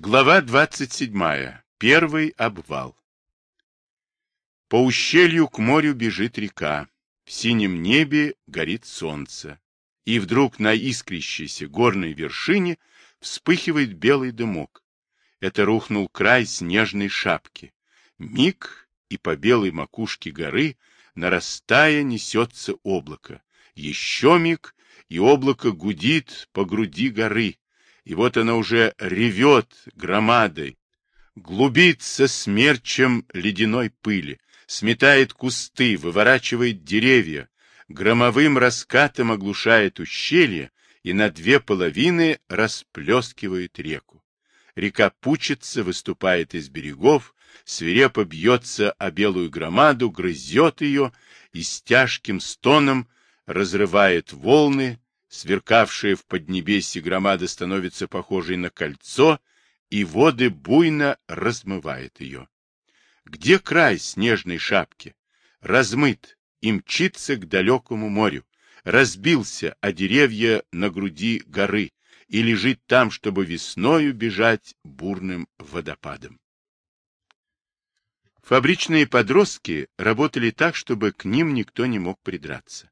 Глава 27. Первый обвал. По ущелью к морю бежит река. В синем небе горит солнце. И вдруг на искрящейся горной вершине вспыхивает белый дымок. Это рухнул край снежной шапки. Миг, и по белой макушке горы, нарастая, несется облако. Еще миг, и облако гудит по груди горы и вот она уже ревет громадой, глубится смерчем ледяной пыли, сметает кусты, выворачивает деревья, громовым раскатом оглушает ущелье и на две половины расплескивает реку. Река пучится, выступает из берегов, свирепо бьется о белую громаду, грызет ее и с тяжким стоном разрывает волны, Сверкавшая в поднебесье громада становится похожей на кольцо, и воды буйно размывает ее. Где край снежной шапки? Размыт и мчится к далекому морю, разбился о деревья на груди горы и лежит там, чтобы весною бежать бурным водопадом. Фабричные подростки работали так, чтобы к ним никто не мог придраться.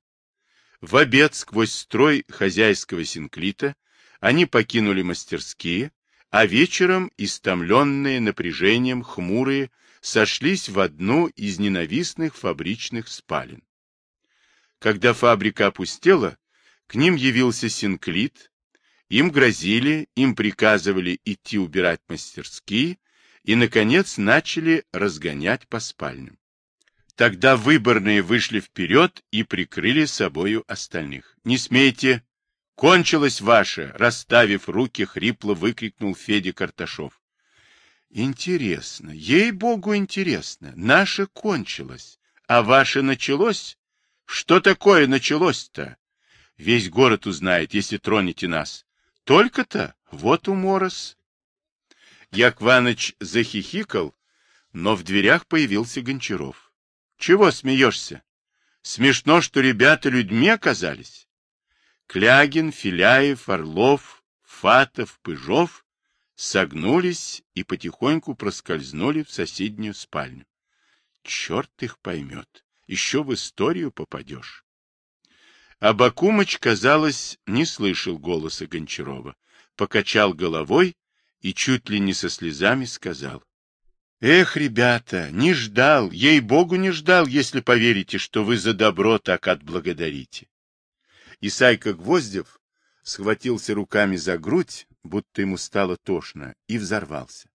В обед сквозь строй хозяйского синклита они покинули мастерские, а вечером, истомленные напряжением, хмурые, сошлись в одну из ненавистных фабричных спален. Когда фабрика опустела, к ним явился синклит, им грозили, им приказывали идти убирать мастерские и, наконец, начали разгонять по спальням. Тогда выборные вышли вперед и прикрыли собою остальных. «Не смейте! Кончилось ваше!» Расставив руки, хрипло выкрикнул Федя Карташов. «Интересно, ей-богу интересно, наше кончилось, а ваше началось? Что такое началось-то? Весь город узнает, если тронете нас. Только-то? Вот уморос!» Якваныч захихикал, но в дверях появился Гончаров. Чего смеешься? Смешно, что ребята людьми оказались. Клягин, Филяев, Орлов, Фатов, Пыжов согнулись и потихоньку проскользнули в соседнюю спальню. Черт их поймет, еще в историю попадешь. А Бакумыч, казалось, не слышал голоса Гончарова, покачал головой и чуть ли не со слезами сказал. Эх, ребята, не ждал, ей-богу не ждал, если поверите, что вы за добро так отблагодарите. Исайка Гвоздев схватился руками за грудь, будто ему стало тошно, и взорвался.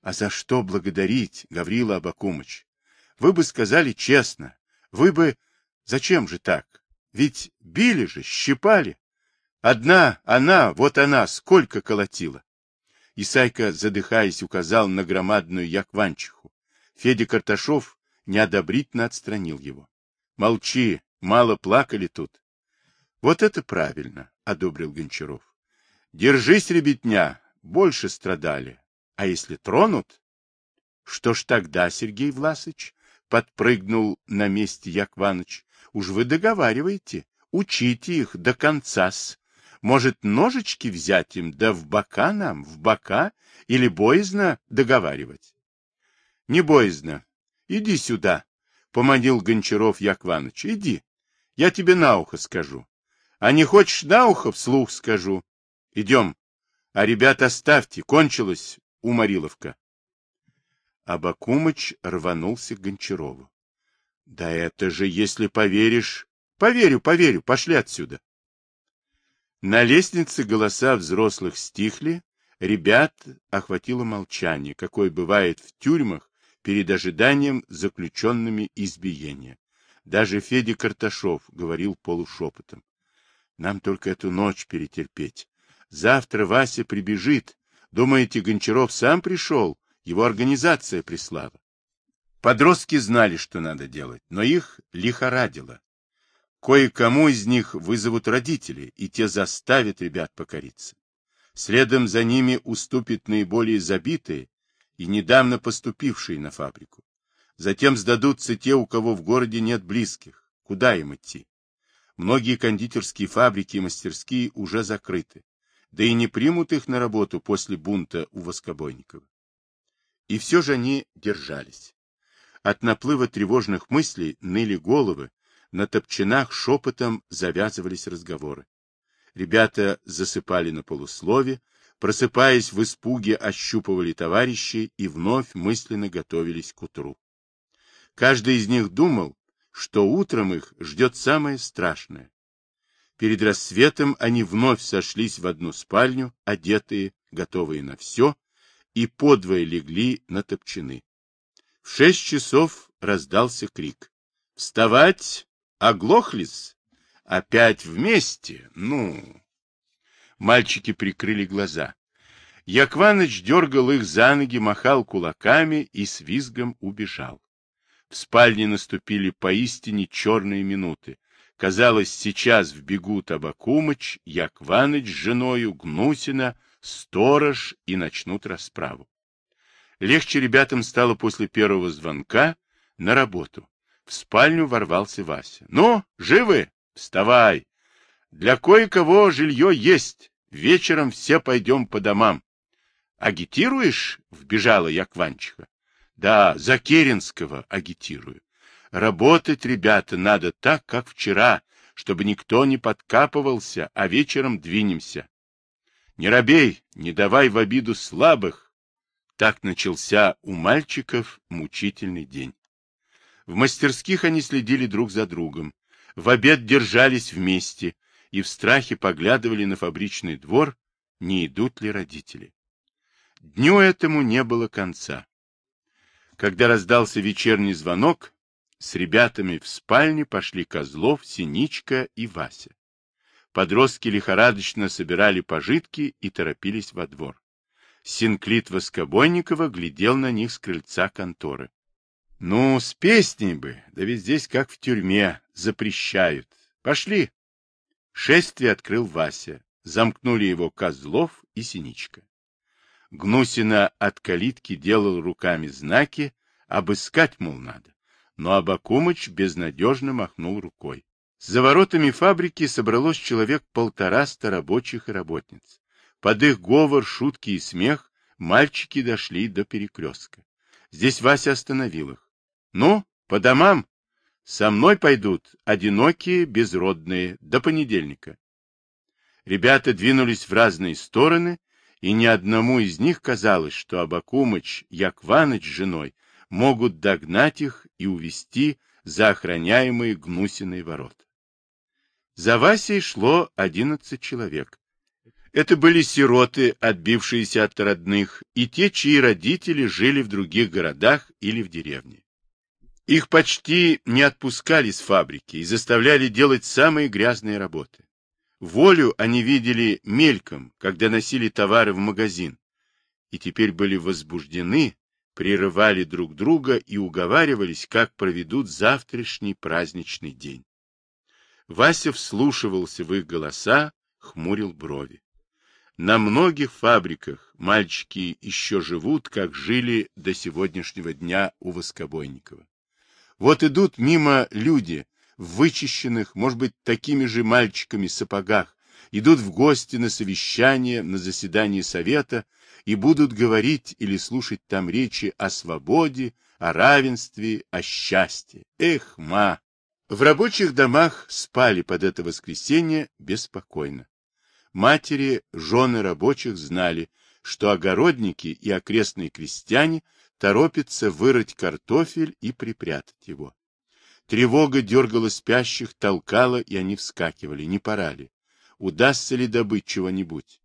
А за что благодарить, Гаврила Абакумыч? Вы бы сказали честно, вы бы... Зачем же так? Ведь били же, щипали. Одна она, вот она, сколько колотила. Исайка, задыхаясь, указал на громадную якванчиху. Федя Карташов неодобрительно отстранил его. — Молчи, мало плакали тут. — Вот это правильно, — одобрил Гончаров. — Держись, ребятня, больше страдали. А если тронут? — Что ж тогда, Сергей Власыч? — подпрыгнул на месте Якваныч. — Уж вы договариваете, учите их до конца-с. Может, ножички взять им, да в бока нам, в бока, или боязно договаривать? — Не боязно. Иди сюда, — поманил Гончаров Якваныч. — Иди, я тебе на ухо скажу. А не хочешь на ухо, вслух скажу. Идем. А ребят оставьте, кончилась Умариловка. Абакумыч рванулся к Гончарову. — Да это же, если поверишь... — Поверю, поверю, пошли отсюда. На лестнице голоса взрослых стихли, ребят охватило молчание, какое бывает в тюрьмах перед ожиданием заключенными избиения. Даже Федя Карташов говорил полушепотом. Нам только эту ночь перетерпеть. Завтра Вася прибежит. Думаете, Гончаров сам пришел? Его организация прислала. Подростки знали, что надо делать, но их лихорадило. Кое-кому из них вызовут родители, и те заставят ребят покориться. Следом за ними уступят наиболее забитые и недавно поступившие на фабрику. Затем сдадутся те, у кого в городе нет близких. Куда им идти? Многие кондитерские фабрики и мастерские уже закрыты. да и не примут их на работу после бунта у Воскобойникова. И все же они держались. От наплыва тревожных мыслей ныли головы, на топчинах шепотом завязывались разговоры. Ребята засыпали на полуслове, просыпаясь в испуге, ощупывали товарищей и вновь мысленно готовились к утру. Каждый из них думал, что утром их ждет самое страшное. Перед рассветом они вновь сошлись в одну спальню, одетые, готовые на все, и подвое легли на топчины. В шесть часов раздался крик. «Вставать! Оглохлись! Опять вместе! Ну!» Мальчики прикрыли глаза. Якваныч дергал их за ноги, махал кулаками и с визгом убежал. В спальне наступили поистине черные минуты. Казалось, сейчас вбегут Абакумыч, Якваныч с женою, Гнусина, сторож и начнут расправу. Легче ребятам стало после первого звонка на работу. В спальню ворвался Вася. — Ну, живы? Вставай! Для кое-кого жилье есть. Вечером все пойдем по домам. — Агитируешь? — вбежала Якванчиха. — Да, за Керенского агитирую. Работать, ребята, надо так, как вчера, чтобы никто не подкапывался, а вечером двинемся. Не робей, не давай в обиду слабых. Так начался у мальчиков мучительный день. В мастерских они следили друг за другом, в обед держались вместе и в страхе поглядывали на фабричный двор, не идут ли родители. Дню этому не было конца. Когда раздался вечерний звонок, с ребятами в спальне пошли Козлов, Синичка и Вася. Подростки лихорадочно собирали пожитки и торопились во двор. Синклит Воскобойникова глядел на них с крыльца конторы. — Ну, с песней бы, да ведь здесь как в тюрьме, запрещают. Пошли. Шествие открыл Вася. Замкнули его Козлов и Синичка. Гнусина от калитки делал руками знаки, обыскать, мол, надо. Но Абакумыч безнадежно махнул рукой. За воротами фабрики собралось человек полтораста рабочих и работниц. Под их говор, шутки и смех мальчики дошли до перекрестка. Здесь Вася остановил их. — Ну, по домам. Со мной пойдут одинокие, безродные, до понедельника. Ребята двинулись в разные стороны, и ни одному из них казалось, что Абакумыч, Якваныч с женой могут догнать их и увести за охраняемые гнусиные ворота. За Васей шло одиннадцать человек. Это были сироты, отбившиеся от родных, и те, чьи родители жили в других городах или в деревне. Их почти не отпускали с фабрики и заставляли делать самые грязные работы. Волю они видели мельком, когда носили товары в магазин, и теперь были возбуждены, прерывали друг друга и уговаривались, как проведут завтрашний праздничный день. Вася вслушивался в их голоса, хмурил брови. На многих фабриках мальчики еще живут, как жили до сегодняшнего дня у Воскобойникова. Вот идут мимо люди в вычищенных, может быть, такими же мальчиками сапогах, идут в гости на совещание, на заседание совета и будут говорить или слушать там речи о свободе, о равенстве, о счастье. Эх, ма! В рабочих домах спали под это воскресенье беспокойно. Матери, жены рабочих знали, что огородники и окрестные крестьяне торопятся вырыть картофель и припрятать его. Тревога дергала спящих, толкала, и они вскакивали. Не пора ли? Удастся ли добыть чего-нибудь?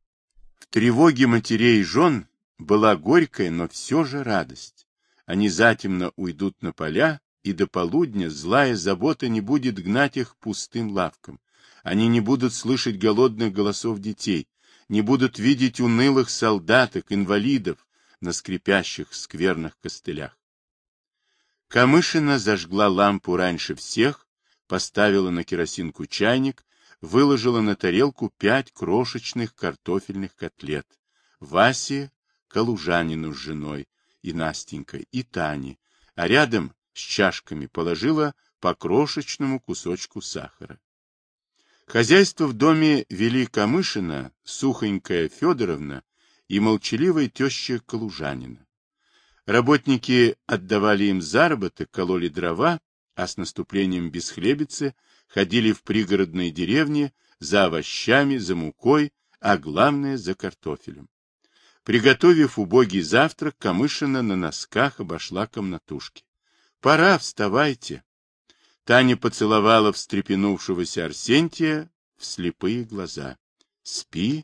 В тревоге матерей и жен была горькая, но все же радость. Они затемно уйдут на поля, и до полудня злая забота не будет гнать их пустым лавкам. Они не будут слышать голодных голосов детей, не будут видеть унылых солдаток, инвалидов на скрипящих скверных костылях. Камышина зажгла лампу раньше всех, поставила на керосинку чайник, выложила на тарелку пять крошечных картофельных котлет. Васе, Калужанину с женой, и Настенькой, и Тане, а рядом с чашками положила по крошечному кусочку сахара. Хозяйство в доме вели Камышина, сухонькая Федоровна и молчаливая теща Калужанина. Работники отдавали им заработок, кололи дрова, а с наступлением бесхлебицы ходили в пригородные деревни за овощами, за мукой, а главное за картофелем. Приготовив убогий завтрак, Камышина на носках обошла комнатушки. — Пора, вставайте. Таня поцеловала встрепенувшегося Арсентия в слепые глаза. — Спи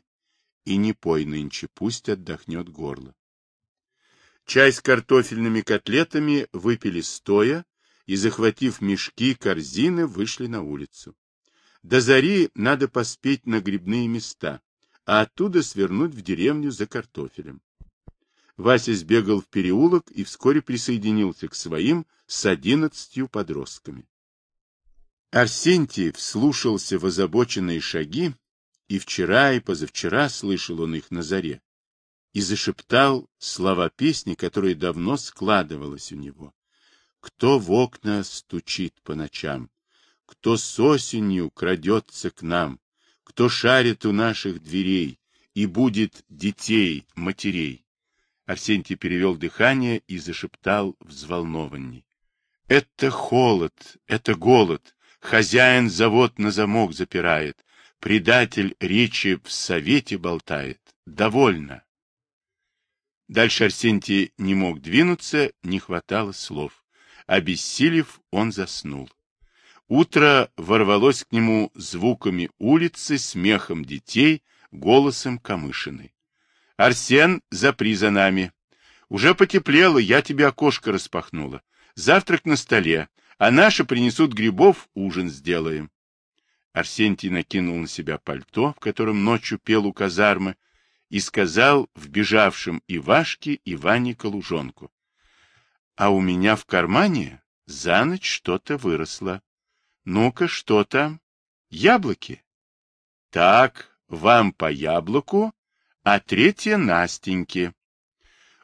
и не пой нынче, пусть отдохнет горло. Чай с картофельными котлетами выпили стоя и, захватив мешки, корзины, вышли на улицу. До зари надо поспеть на грибные места, а оттуда свернуть в деревню за картофелем. Вася сбегал в переулок и вскоре присоединился к своим с одиннадцатью подростками. Арсентий вслушался в озабоченные шаги, и вчера, и позавчера слышал он их на заре, и зашептал слова песни, которая давно складывалась у него. Кто в окна стучит по ночам, кто с осенью крадется к нам, кто шарит у наших дверей и будет детей, матерей. Арсентий перевел дыхание и зашептал взволнованней. Это холод, это голод, хозяин завод на замок запирает, предатель речи в совете болтает. Довольно. Дальше Арсентий не мог двинуться, не хватало слов. Обессилев, он заснул. Утро ворвалось к нему звуками улицы, смехом детей, голосом Камышиной. «Арсен, запри за нами. Уже потеплело, я тебе окошко распахнула. Завтрак на столе, а наши принесут грибов, ужин сделаем». Арсентий накинул на себя пальто, в котором ночью пел у казармы, и сказал вбежавшим Ивашке и Ване Калужонку а у меня в кармане за ночь что-то выросло. Ну-ка, что там? Яблоки. Так, вам по яблоку, а третье Настеньке.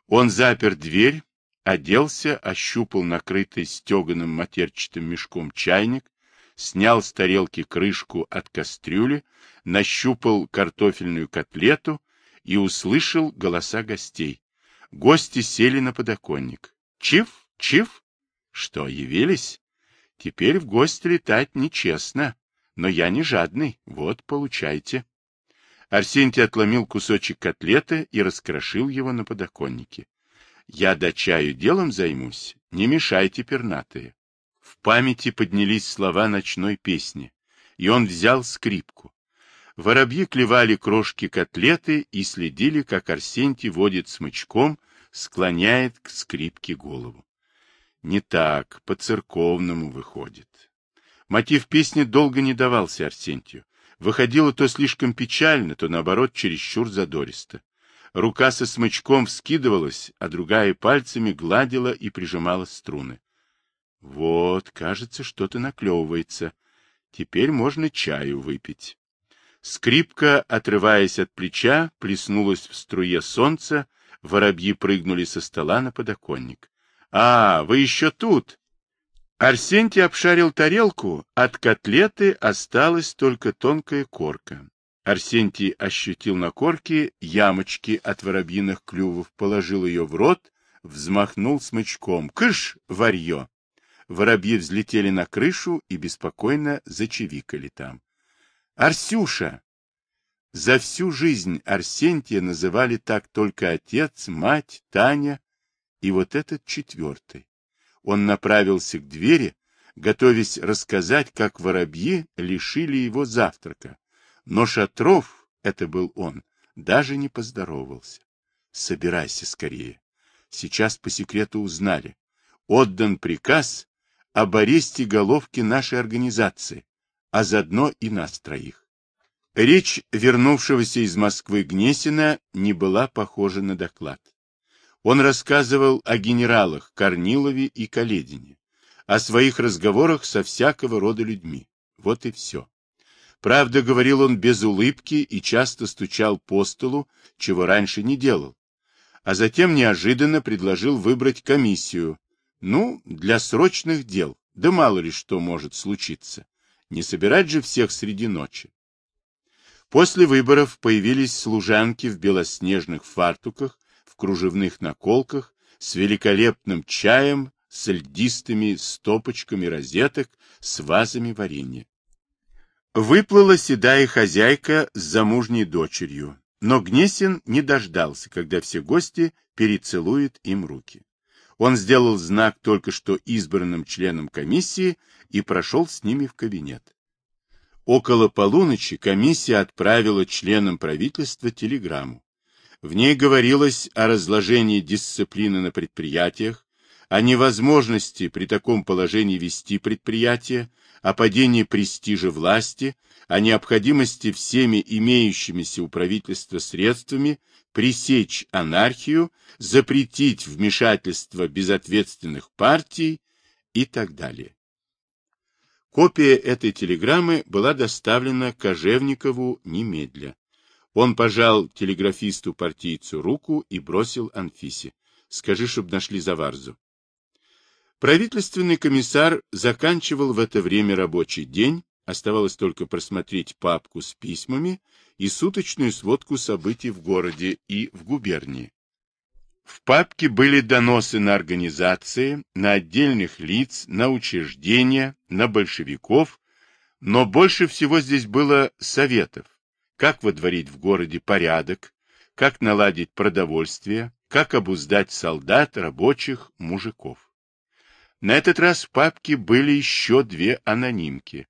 Он запер дверь, оделся, ощупал накрытый стеганым матерчатым мешком чайник, снял с тарелки крышку от кастрюли, нащупал картофельную котлету и услышал голоса гостей. Гости сели на подоконник. Чиф, чиф. Что, явились? Теперь в гости летать нечестно, но я не жадный. Вот, получайте. Арсентий отломил кусочек котлеты и раскрошил его на подоконнике. Я до чаю делом займусь, не мешайте, пернатые. В памяти поднялись слова ночной песни, и он взял скрипку. Воробьи клевали крошки котлеты и следили, как Арсентий водит смычком склоняет к скрипке голову. Не так, по-церковному выходит. Мотив песни долго не давался Арсентию. Выходило то слишком печально, то, наоборот, чересчур задористо. Рука со смычком вскидывалась, а другая пальцами гладила и прижимала струны. Вот, кажется, что-то наклевывается. Теперь можно чаю выпить. Скрипка, отрываясь от плеча, плеснулась в струе солнца, Воробьи прыгнули со стола на подоконник. — А, вы еще тут? Арсентий обшарил тарелку, от котлеты осталась только тонкая корка. Арсентий ощутил на корке ямочки от воробьиных клювов, положил ее в рот, взмахнул смычком. «Кыш, варье!» Воробьи взлетели на крышу и беспокойно зачевикали там. «Арсюша!» За всю жизнь Арсентия называли так только отец, мать, Таня и вот этот четвертый. Он направился к двери, готовясь рассказать, как воробьи лишили его завтрака. Но Шатров, это был он, даже не поздоровался. Собирайся скорее. Сейчас по секрету узнали. Отдан приказ об аресте головки нашей организации, а заодно и нас троих. Речь вернувшегося из Москвы Гнесина не была похожа на доклад. Он рассказывал о генералах Корнилове и Каледине, о своих разговорах со всякого рода людьми. Вот и все. Правда, говорил он без улыбки и часто стучал по столу, чего раньше не делал. А затем неожиданно предложил выбрать комиссию. Ну, для срочных дел, да мало ли что может случиться. Не собирать же всех среди ночи. После выборов появились служанки в белоснежных фартуках, в кружевных наколках, с великолепным чаем, с льдистыми стопочками розеток, с вазами варенья. Выплыла седая хозяйка с замужней дочерью, но Гнесин не дождался, когда все гости перецелуют им руки. Он сделал знак только что избранным членам комиссии и прошел с ними в кабинет. Около полуночи комиссия отправила членам правительства телеграмму. В ней говорилось о разложении дисциплины на предприятиях, о невозможности при таком положении вести предприятие, о падении престижа власти, о необходимости всеми имеющимися у правительства средствами пресечь анархию, запретить вмешательство безответственных партий и так далее. Копия этой телеграммы была доставлена Кожевникову немедля. Он пожал телеграфисту-партийцу руку и бросил Анфисе. «Скажи, чтоб нашли Заварзу». Правительственный комиссар заканчивал в это время рабочий день, оставалось только просмотреть папку с письмами и суточную сводку событий в городе и в губернии. В папке были доносы на организации, на отдельных лиц, на учреждения, на большевиков, но больше всего здесь было советов, как водворить в городе порядок, как наладить продовольствие, как обуздать солдат, рабочих, мужиков. На этот раз в папке были еще две анонимки.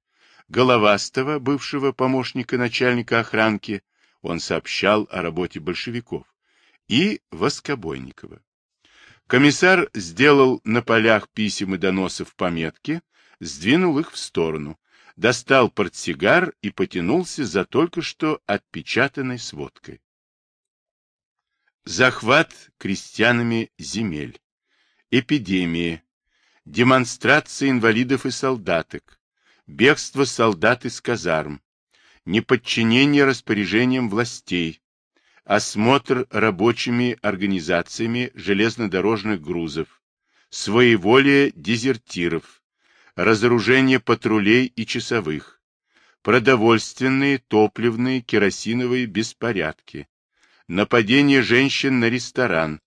Головастого, бывшего помощника начальника охранки, он сообщал о работе большевиков и Воскобойникова. Комиссар сделал на полях писем и доносов пометки, сдвинул их в сторону, достал портсигар и потянулся за только что отпечатанной сводкой. Захват крестьянами земель, эпидемии, демонстрации инвалидов и солдаток, бегство солдат из казарм, неподчинение распоряжениям властей, осмотр рабочими организациями железнодорожных грузов, своеволие дезертиров, разоружение патрулей и часовых, продовольственные, топливные, керосиновые беспорядки, нападение женщин на ресторан,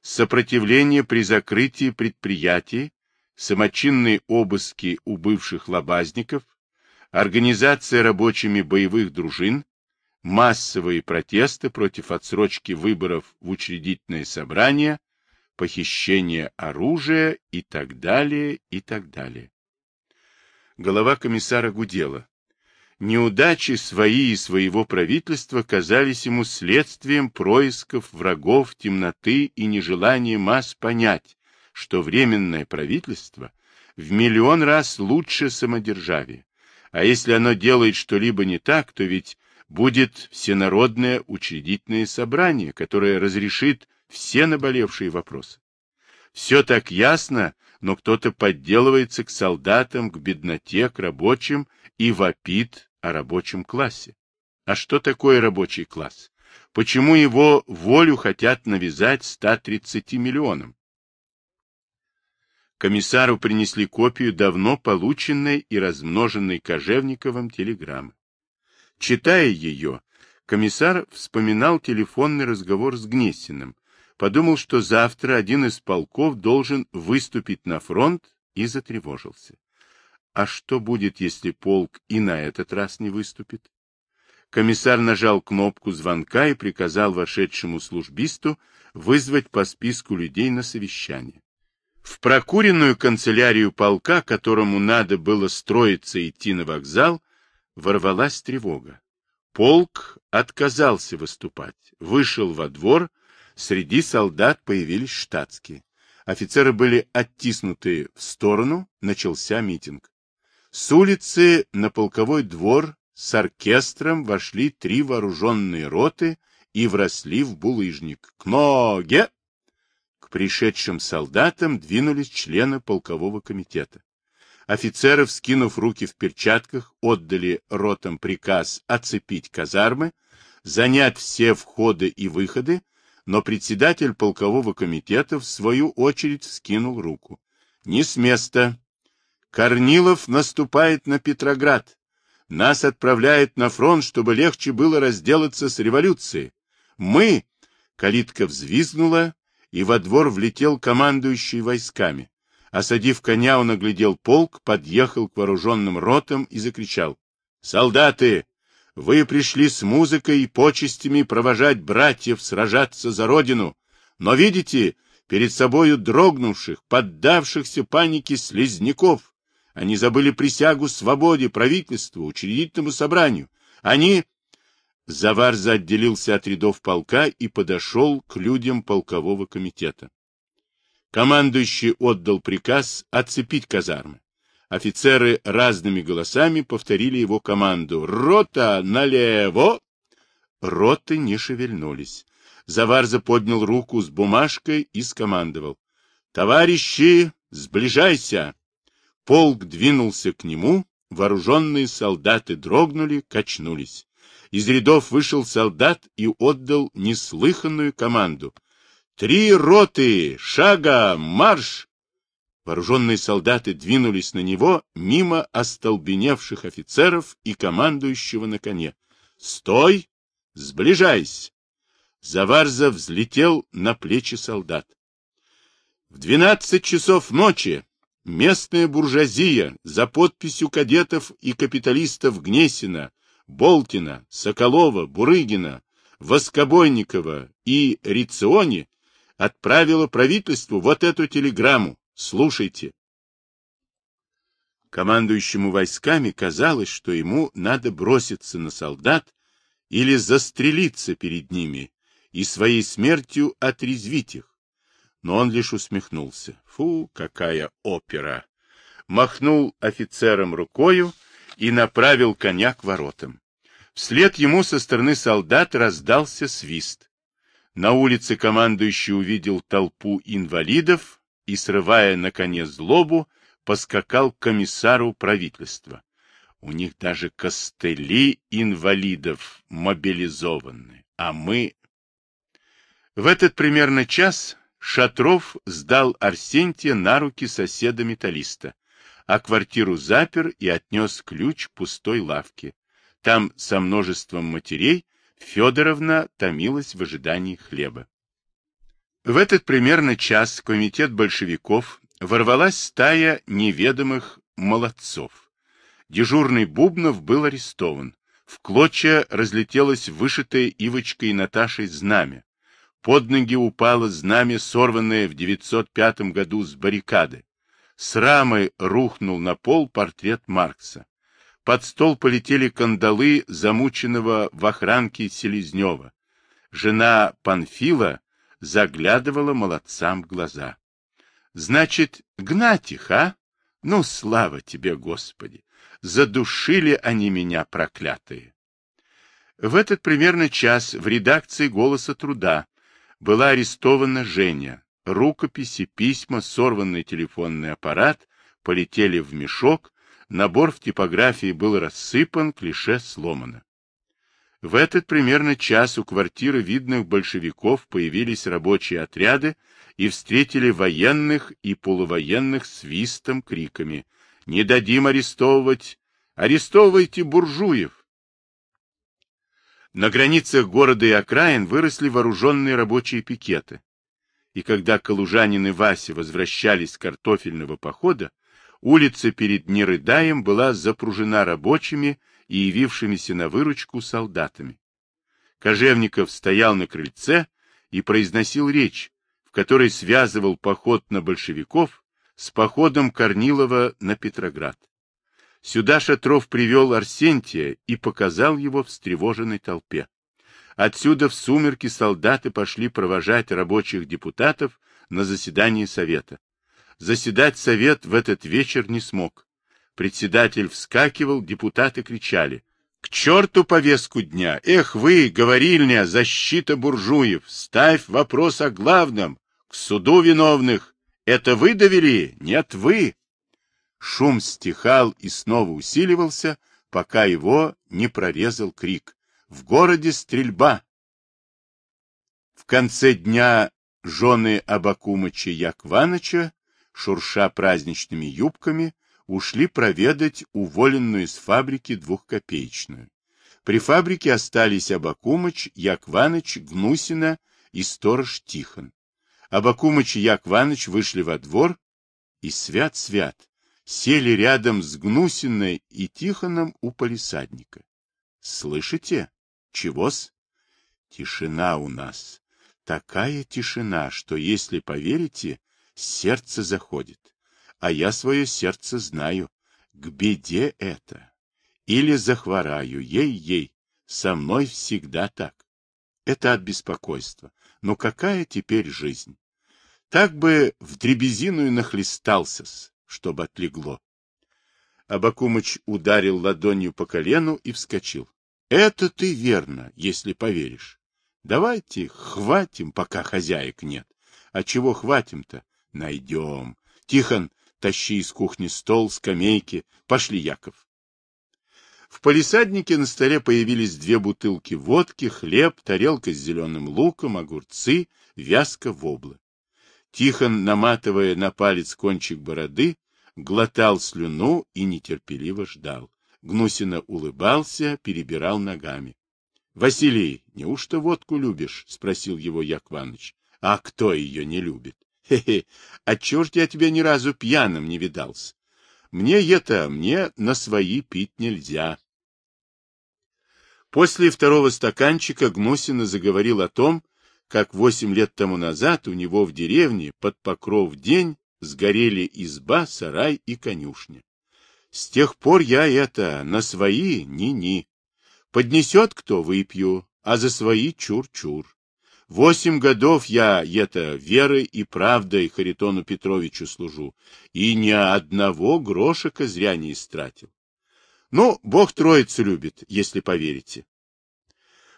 сопротивление при закрытии предприятий, самочинные обыски у бывших лобазников, организация рабочими боевых дружин, массовые протесты против отсрочки выборов в учредительное собрание, похищение оружия и так далее, и так далее. Голова комиссара гудела. Неудачи свои и своего правительства казались ему следствием происков врагов, темноты и нежелания масс понять, что временное правительство в миллион раз лучше самодержавия. А если оно делает что-либо не так, то ведь будет всенародное учредительное собрание, которое разрешит все наболевшие вопросы. Все так ясно, но кто-то подделывается к солдатам, к бедноте, к рабочим и вопит о рабочем классе. А что такое рабочий класс? Почему его волю хотят навязать 130 миллионам? Комиссару принесли копию давно полученной и размноженной Кожевниковым телеграммы. Читая ее, комиссар вспоминал телефонный разговор с Гнесиным, подумал, что завтра один из полков должен выступить на фронт и затревожился. А что будет, если полк и на этот раз не выступит? Комиссар нажал кнопку звонка и приказал вошедшему службисту вызвать по списку людей на совещание. В прокуренную канцелярию полка, которому надо было строиться идти на вокзал, ворвалась тревога. Полк отказался выступать, вышел во двор, среди солдат появились штатские. Офицеры были оттиснуты в сторону, начался митинг. С улицы на полковой двор с оркестром вошли три вооруженные роты и вросли в булыжник. К ноге! Пришедшим солдатам двинулись члены полкового комитета. Офицеры, вскинув руки в перчатках, отдали ротам приказ оцепить казармы, занять все входы и выходы, но председатель полкового комитета в свою очередь вскинул руку. «Не с места! Корнилов наступает на Петроград. Нас отправляет на фронт, чтобы легче было разделаться с революцией. Мы...» Калитка взвизгнула, и во двор влетел командующий войсками. Осадив коня, он оглядел полк, подъехал к вооруженным ротам и закричал. «Солдаты, вы пришли с музыкой и почестями провожать братьев сражаться за родину, но видите перед собою дрогнувших, поддавшихся панике слезняков. Они забыли присягу свободе, правительству, учредительному собранию. Они...» Заварза отделился от рядов полка и подошел к людям полкового комитета. Командующий отдал приказ оцепить казармы. Офицеры разными голосами повторили его команду «Рота налево!». Роты не шевельнулись. Заварза поднял руку с бумажкой и скомандовал «Товарищи, сближайся!». Полк двинулся к нему, вооруженные солдаты дрогнули, качнулись. Из рядов вышел солдат и отдал неслыханную команду «Три роты! Шага! Марш!» Вооруженные солдаты двинулись на него мимо остолбеневших офицеров и командующего на коне. «Стой! Сближайся!» Заварза взлетел на плечи солдат. В двенадцать часов ночи местная буржуазия за подписью кадетов и капиталистов Гнесина, Болтина, Соколова, Бурыгина, Воскобойникова и Рициони отправила правительству вот эту телеграмму. Слушайте. Командующему войсками казалось, что ему надо броситься на солдат или застрелиться перед ними и своей смертью отрезвить их. Но он лишь усмехнулся. Фу, какая опера! Махнул офицером рукою и направил коня к воротам. Вслед ему со стороны солдат раздался свист. На улице командующий увидел толпу инвалидов и, срывая, наконец, злобу, поскакал к комиссару правительства. У них даже костыли инвалидов мобилизованы, а мы... В этот примерно час Шатров сдал Арсентия на руки соседа-металлиста, а квартиру запер и отнес ключ пустой лавки. Там со множеством матерей Федоровна томилась в ожидании хлеба. В этот примерно час комитет большевиков ворвалась стая неведомых молодцов. Дежурный Бубнов был арестован. В клочья разлетелось вышитое Ивочкой Наташей знамя. Под ноги упало знамя, сорванное в 905 году с баррикады. С рамы рухнул на пол портрет Маркса. Под стол полетели кандалы замученного в охранке Селезнева. Жена Панфила заглядывала молодцам в глаза. — Значит, гнать их, а? Ну, слава тебе, Господи! Задушили они меня, проклятые! В этот примерно час в редакции «Голоса труда» была арестована Женя. Рукописи, письма, сорванный телефонный аппарат полетели в мешок, Набор в типографии был рассыпан, клише сломано. В этот примерно час у квартиры видных большевиков появились рабочие отряды и встретили военных и полувоенных свистом, криками «Не дадим арестовывать! Арестовывайте буржуев!» На границах города и окраин выросли вооруженные рабочие пикеты. И когда калужанин и Вася возвращались с картофельного похода, Улица перед Нерыдаем была запружена рабочими и явившимися на выручку солдатами. Кожевников стоял на крыльце и произносил речь, в которой связывал поход на большевиков с походом Корнилова на Петроград. Сюда Шатров привел Арсентия и показал его встревоженной толпе. Отсюда в сумерки солдаты пошли провожать рабочих депутатов на заседание Совета. Заседать совет в этот вечер не смог. Председатель вскакивал, депутаты кричали. «К черту повестку дня! Эх вы, говорильня, защита буржуев! Ставь вопрос о главном! К суду виновных! Это вы довели? Нет, вы!» Шум стихал и снова усиливался, пока его не прорезал крик. «В городе стрельба!» В конце дня жены Абакумыча Якваныча шурша праздничными юбками, ушли проведать уволенную с фабрики двухкопеечную. При фабрике остались Абакумыч, Якваныч, Гнусина и сторож Тихон. Абакумыч и Якваныч вышли во двор и свят-свят сели рядом с Гнусиной и Тихоном у полисадника. Слышите? Чего-с? Тишина у нас. Такая тишина, что, если поверите, сердце заходит. А я свое сердце знаю. К беде это. Или захвораю, ей-ей. Со мной всегда так. Это от беспокойства. Но какая теперь жизнь? Так бы в дребезину и нахлестался-с, чтобы отлегло. Абакумыч ударил ладонью по колену и вскочил. — Это ты верно, если поверишь. Давайте хватим, пока хозяек нет. А чего хватим-то? Найдем. Тихон, тащи из кухни стол, скамейки. Пошли, Яков. В полисаднике на столе появились две бутылки водки, хлеб, тарелка с зеленым луком, огурцы, вязка воблы. Тихон, наматывая на палец кончик бороды, глотал слюну и нетерпеливо ждал. Гнусина улыбался, перебирал ногами. — Василий, неужто водку любишь? — спросил его Якваныч. — А кто ее не любит? Хе-хе, отчего ж я тебя ни разу пьяным не видался? Мне это, мне на свои пить нельзя. После второго стаканчика Гнусина заговорил о том, как восемь лет тому назад у него в деревне под покров день сгорели изба, сарай и конюшня. С тех пор я это, на свои ни-ни. Поднесет кто, выпью, а за свои чур-чур. Восемь годов я это верой и правдой Харитону Петровичу служу, и ни одного грошика зря не истратил. Ну, Бог троицу любит, если поверите.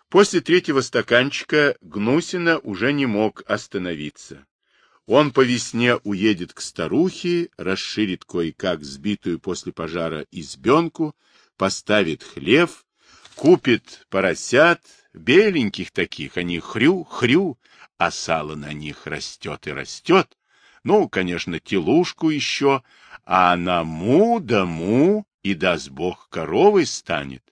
После третьего стаканчика Гнусина уже не мог остановиться. Он по весне уедет к старухе, расширит кое-как сбитую после пожара избенку, поставит хлев, купит поросят, беленьких таких, они хрю-хрю, а сало на них растет и растет. Ну, конечно, телушку еще, а на му да му, и даст бог коровой станет.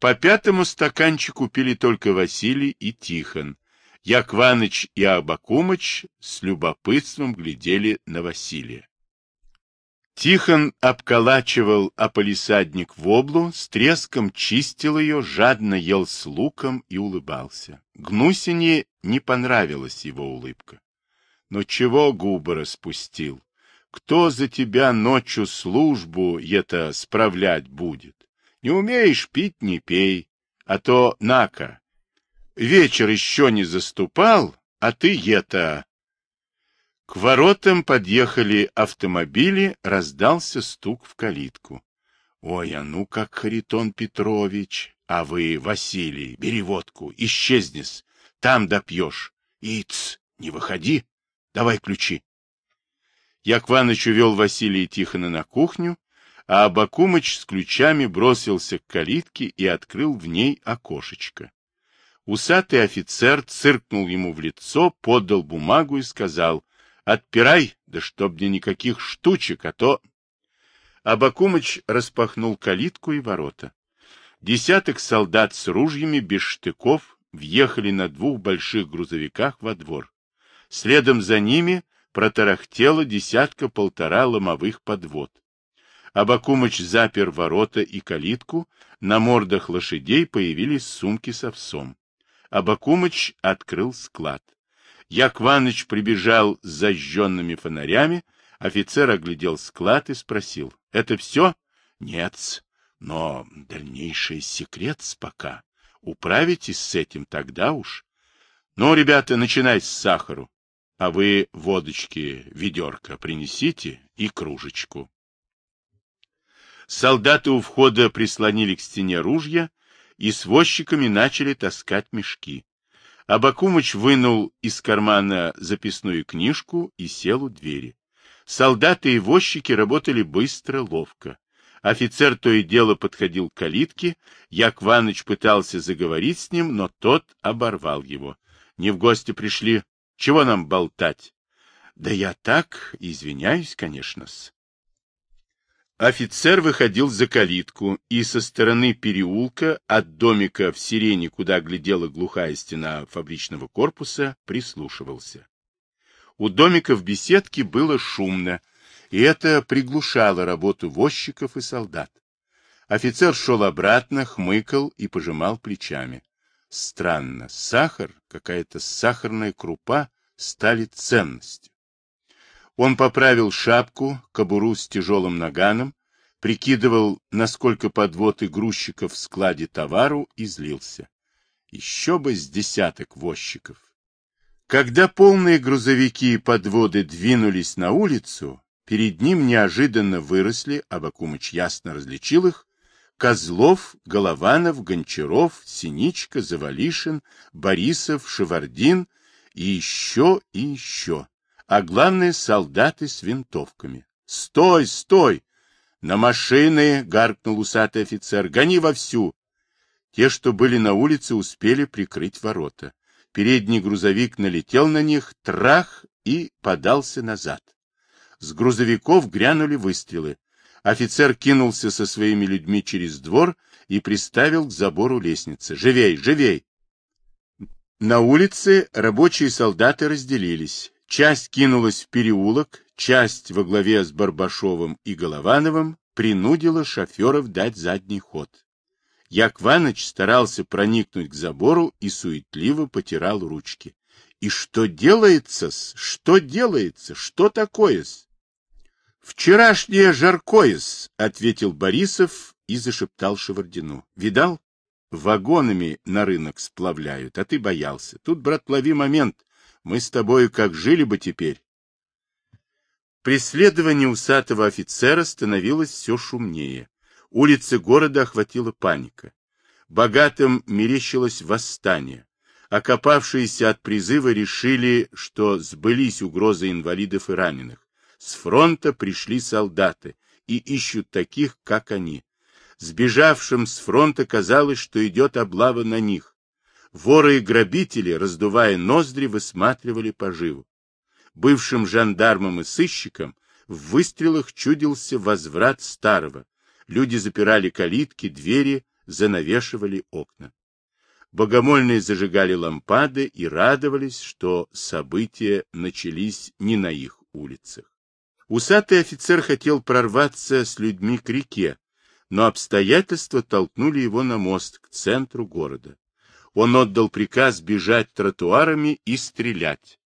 По пятому стаканчику пили только Василий и Тихон. Якваныч и Абакумыч с любопытством глядели на Василия. Тихон обколачивал ополисадник в облу, с треском чистил ее, жадно ел с луком и улыбался. Гнусине не понравилась его улыбка. Но чего губы распустил? Кто за тебя ночью службу это справлять будет? Не умеешь пить, не пей, а то нака. Вечер еще не заступал, а ты это... К воротам подъехали автомобили, раздался стук в калитку. Ой, а ну как Харитон Петрович, а вы, Василий, бери водку, исчезнес, там допьешь. Иц, не выходи, давай ключи. Якваныч увел Василия Тихона на кухню, а Абакумыч с ключами бросился к калитке и открыл в ней окошечко. Усатый офицер циркнул ему в лицо, подал бумагу и сказал, «Отпирай, да чтоб мне никаких штучек, а то...» Абакумыч распахнул калитку и ворота. Десяток солдат с ружьями без штыков въехали на двух больших грузовиках во двор. Следом за ними протарахтело десятка-полтора ломовых подвод. Абакумыч запер ворота и калитку, на мордах лошадей появились сумки с овсом. Абакумыч открыл склад. Якваныч прибежал с зажженными фонарями, офицер оглядел склад и спросил, — Это все? — Нет, но дальнейший секрет пока. Управитесь с этим тогда уж. Ну, ребята, начинай с сахару, а вы водочки ведерко принесите и кружечку. Солдаты у входа прислонили к стене ружья и с возчиками начали таскать мешки. Абакумыч вынул из кармана записную книжку и сел у двери. Солдаты и возчики работали быстро, ловко. Офицер то и дело подходил к калитке, Якваныч пытался заговорить с ним, но тот оборвал его. Не в гости пришли, чего нам болтать? Да я так, извиняюсь, конечно-с. Офицер выходил за калитку, и со стороны переулка, от домика в сирене, куда глядела глухая стена фабричного корпуса, прислушивался. У домика в беседке было шумно, и это приглушало работу возчиков и солдат. Офицер шел обратно, хмыкал и пожимал плечами. Странно, сахар, какая-то сахарная крупа стали ценностью. Он поправил шапку, кобуру с тяжелым наганом, прикидывал, насколько подвод и грузчиков в складе товару, и злился. Еще бы с десяток возчиков. Когда полные грузовики и подводы двинулись на улицу, перед ним неожиданно выросли, Абакумыч ясно различил их, Козлов, Голованов, Гончаров, Синичка, Завалишин, Борисов, Шевардин и еще и еще. А главное, солдаты с винтовками. «Стой, стой! На машины!» — гаркнул усатый офицер. «Гони вовсю!» Те, что были на улице, успели прикрыть ворота. Передний грузовик налетел на них, трах и подался назад. С грузовиков грянули выстрелы. Офицер кинулся со своими людьми через двор и приставил к забору лестницы. «Живей, живей!» На улице рабочие солдаты разделились. Часть кинулась в переулок, часть во главе с Барбашовым и Головановым принудила шоферов дать задний ход. Якваныч старался проникнуть к забору и суетливо потирал ручки. И что делается-с? Что делается? Что такое-с? Вчерашнее жаркое-с, ответил Борисов и зашептал Шевардину. Видал? Вагонами на рынок сплавляют, а ты боялся. Тут, брат, лови момент. Мы с тобою как жили бы теперь. Преследование усатого офицера становилось все шумнее. Улицы города охватила паника. Богатым мерещилось восстание. Окопавшиеся от призыва решили, что сбылись угрозы инвалидов и раненых. С фронта пришли солдаты и ищут таких, как они. Сбежавшим с фронта казалось, что идет облава на них. Воры и грабители, раздувая ноздри, высматривали поживу. Бывшим жандармам и сыщикам в выстрелах чудился возврат старого, Люди запирали калитки, двери, занавешивали окна. Богомольные зажигали лампады и радовались, что события начались не на их улицах. Усатый офицер хотел прорваться с людьми к реке, но обстоятельства толкнули его на мост к центру города. Он отдал приказ бежать тротуарами и стрелять.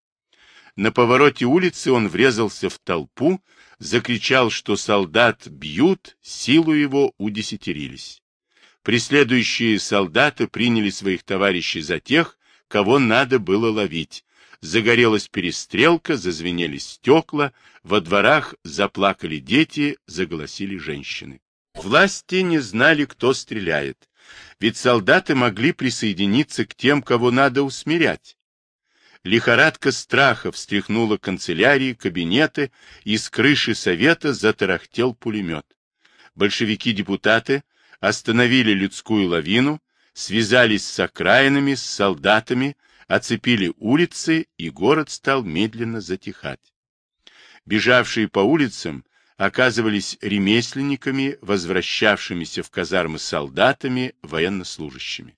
На повороте улицы он врезался в толпу, закричал, что солдат бьют, силу его удесятерились. Преследующие солдаты приняли своих товарищей за тех, кого надо было ловить. Загорелась перестрелка, зазвенели стекла, во дворах заплакали дети, заголосили женщины. Власти не знали, кто стреляет, ведь солдаты могли присоединиться к тем, кого надо усмирять. Лихорадка страха встряхнула канцелярии, кабинеты, и с крыши совета затарахтел пулемет. Большевики-депутаты остановили людскую лавину, связались с окраинами, с солдатами, оцепили улицы, и город стал медленно затихать. Бежавшие по улицам оказывались ремесленниками, возвращавшимися в казармы солдатами, военнослужащими.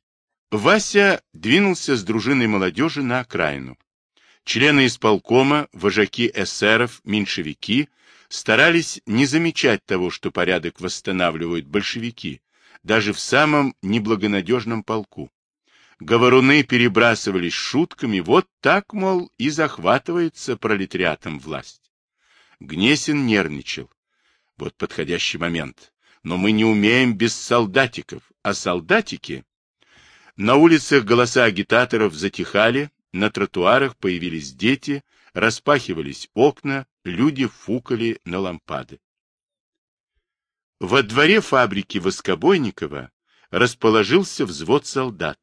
Вася двинулся с дружиной молодежи на окраину. Члены исполкома, вожаки эсеров, меньшевики старались не замечать того, что порядок восстанавливают большевики, даже в самом неблагонадежном полку. Говоруны перебрасывались шутками, вот так, мол, и захватывается пролетариатом власть. Гнесин нервничал. Вот подходящий момент. Но мы не умеем без солдатиков, а солдатики на улицах голоса агитаторов затихали, на тротуарах появились дети, распахивались окна, люди фукали на лампады. Во дворе фабрики Воскобойникова расположился взвод солдат.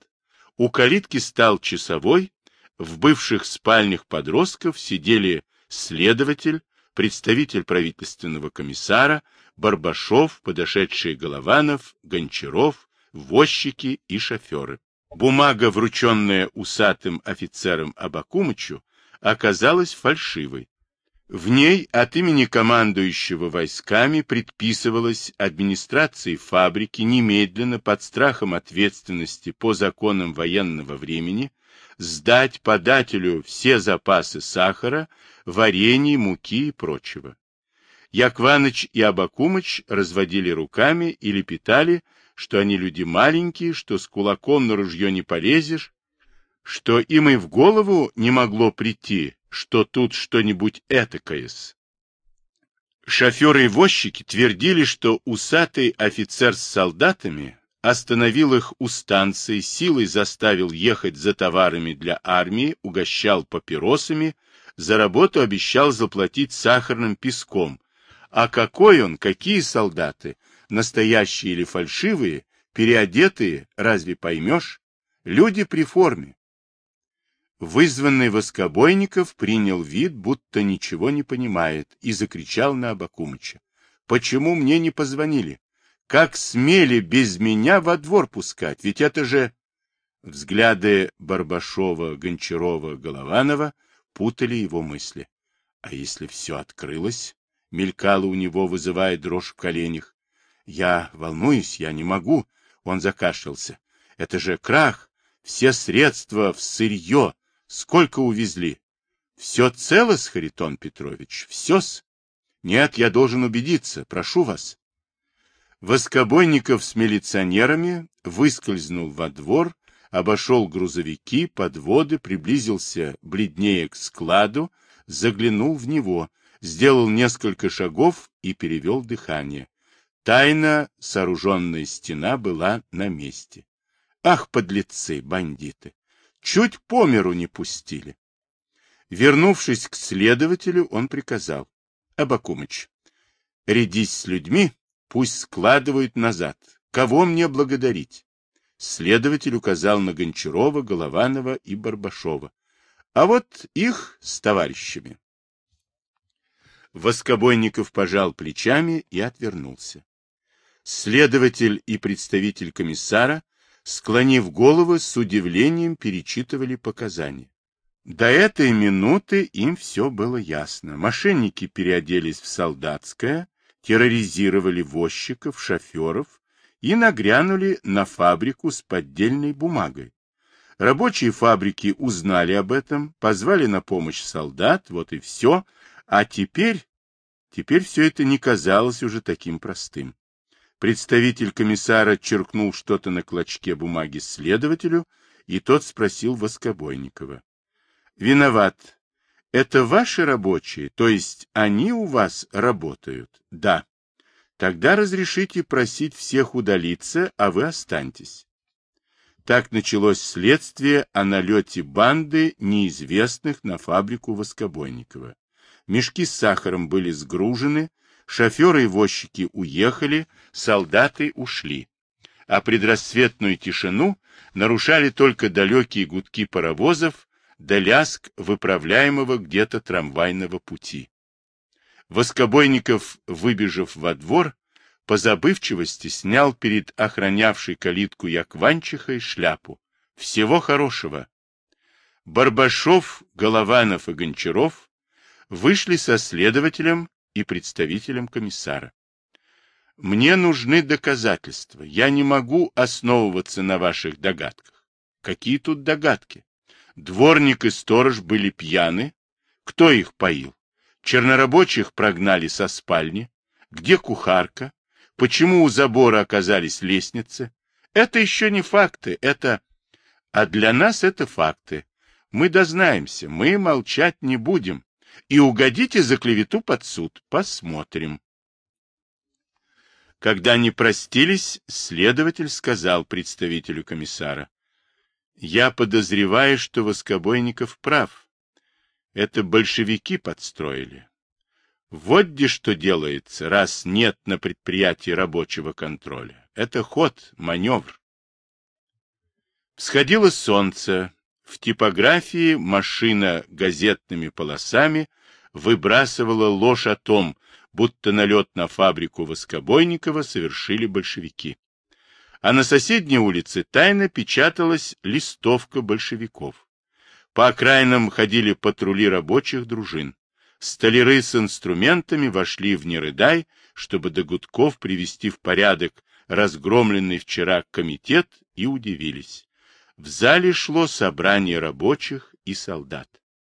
У калитки стал часовой, в бывших спальнях подростков сидели следователь, представитель правительственного комиссара, Барбашов, подошедший Голованов, Гончаров, возчики и шоферы. Бумага, врученная усатым офицером Абакумычу, оказалась фальшивой. В ней от имени командующего войсками предписывалось администрации фабрики немедленно под страхом ответственности по законам военного времени сдать подателю все запасы сахара, варенья, муки и прочего. Якваныч и Абакумыч разводили руками и лепетали, что они люди маленькие, что с кулаком на ружье не полезешь, что им и в голову не могло прийти, что тут что-нибудь этакое-с. Шоферы и возчики твердили, что усатый офицер с солдатами остановил их у станции, силой заставил ехать за товарами для армии, угощал папиросами, за работу обещал заплатить сахарным песком. А какой он, какие солдаты, настоящие или фальшивые, переодетые, разве поймешь? Люди при форме. Вызванный Воскобойников принял вид, будто ничего не понимает, и закричал на Абакумыча. — Почему мне не позвонили? Как смели без меня во двор пускать? Ведь это же... Взгляды Барбашова, Гончарова, Голованова путали его мысли. А если все открылось? Мелькало у него, вызывая дрожь в коленях. Я волнуюсь, я не могу. Он закашлялся. Это же крах. Все средства в сырье, Сколько увезли? Все цело, Харитон Петрович? Все-с? Нет, я должен убедиться. Прошу вас. Воскобойников с милиционерами выскользнул во двор, обошел грузовики, подводы, приблизился бледнее к складу, заглянул в него, сделал несколько шагов и перевел дыхание. Тайно сооруженная стена была на месте. Ах, подлецы, бандиты! Чуть по миру не пустили. Вернувшись к следователю, он приказал. Абакумыч, рядись с людьми, пусть складывают назад. Кого мне благодарить? Следователь указал на Гончарова, Голованова и Барбашова. А вот их с товарищами. Воскобойников пожал плечами и отвернулся. Следователь и представитель комиссара склонив головы, с удивлением перечитывали показания. До этой минуты им все было ясно. Мошенники переоделись в солдатское, терроризировали возчиков, шоферов и нагрянули на фабрику с поддельной бумагой. Рабочие фабрики узнали об этом, позвали на помощь солдат, вот и все. А теперь, теперь все это не казалось уже таким простым. Представитель комиссара черкнул что-то на клочке бумаги следователю, и тот спросил Воскобойникова. — Виноват. Это ваши рабочие, то есть они у вас работают? — Да. Тогда разрешите просить всех удалиться, а вы останьтесь. Так началось следствие о налете банды неизвестных на фабрику Воскобойникова. Мешки с сахаром были сгружены, Шоферы и возчики уехали, солдаты ушли. А предрассветную тишину нарушали только далекие гудки паровозов да ляск выправляемого где-то трамвайного пути. Воскобойников, выбежав во двор, по забывчивости снял перед охранявшей калитку Якванчихой шляпу. Всего хорошего. Барбашов, Голованов и Гончаров вышли со следователем и представителем комиссара. Мне нужны доказательства. Я не могу основываться на ваших догадках. Какие тут догадки? Дворник и сторож были пьяны. Кто их поил? Чернорабочих прогнали со спальни. Где кухарка? Почему у забора оказались лестницы? Это еще не факты, это... А для нас это факты. Мы дознаемся, мы молчать не будем и угодите за клевету под суд. Посмотрим. Когда они простились, следователь сказал представителю комиссара. Я подозреваю, что Воскобойников прав. Это большевики подстроили. Вот где что делается, раз нет на предприятии рабочего контроля. Это ход, маневр. Всходило солнце, в типографии машина газетными полосами выбрасывала ложь о том, будто налет на фабрику Воскобойникова совершили большевики. А на соседней улице тайно печаталась листовка большевиков. По окраинам ходили патрули рабочих дружин. Столяры с инструментами вошли в Нерыдай, чтобы до гудков привести в порядок разгромленный вчера комитет, и удивились. В зале шло собрание рабочих и солдат.